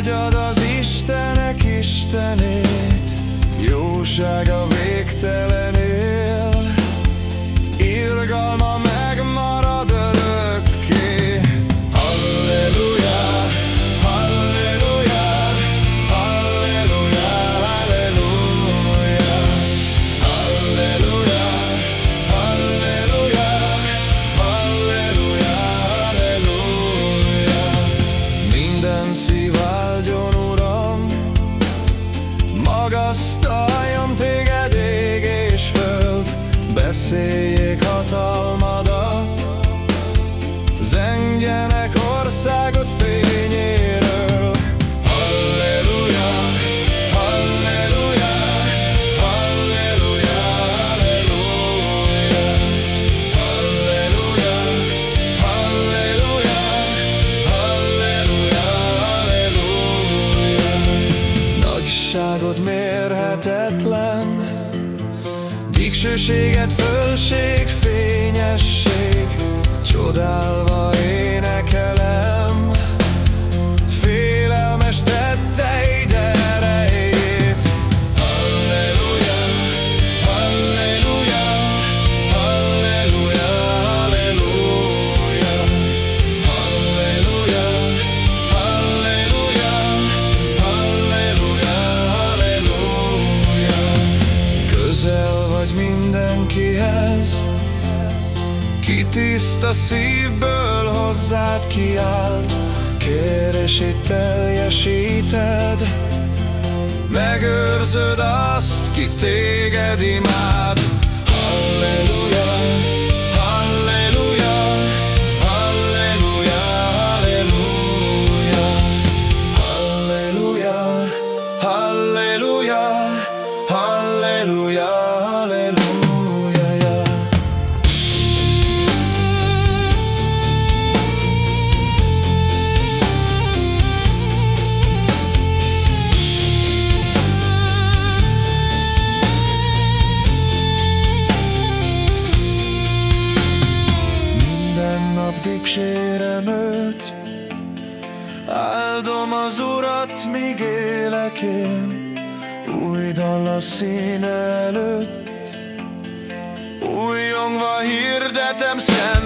áldjad az Istenek Istenét, jósága beszéljék hatalmadat. Zengjenek országot Dicsőséget, fölség, Ki tiszta szívből hozzád kiált Kérését teljesíted. Megőrzöd azt, ki téged imád. Halleluja, dicsérem őt. Áldom az Urat, míg élek én Új dal a szín előtt. Újongva hirdetem nevét